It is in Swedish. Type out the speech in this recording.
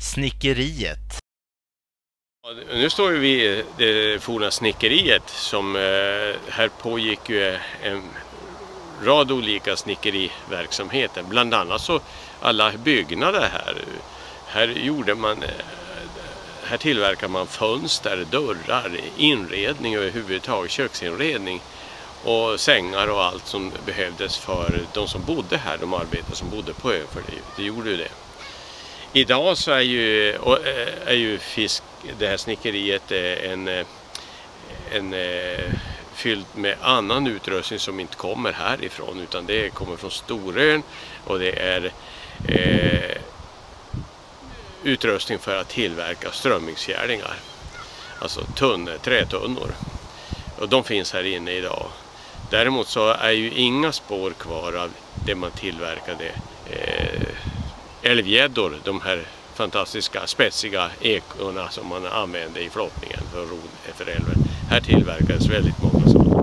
Snickeriet. Nu står vi vid det forna snickeriet som eh, här pågick ju eh, en rad olika snickeriverksamheter. Bland annat så alla byggnader här. Här gjorde man eh, här tillverkar man fönster, dörrar, inredning överhuvudtaget, köksinredning och sängar och allt som behövdes för de som bodde här, de arbetare som bodde på ön, för det, det gjorde ju det. Idag så är ju, eh, är ju fisk, det här snickeriet eh, en, eh, en, fyllt med annan utrustning som inte kommer härifrån utan det kommer från Storön och det är eh, utrustning för att tillverka strömmingsfjärdingar. Alltså tunnor, trätunnor. Och de finns här inne idag. Däremot så är ju inga spår kvar av det man tillverkade eh, älvgäddor, de här fantastiska spetsiga ekorna som man använde i flottningen för ro efter älven. Här tillverkades väldigt många sådana.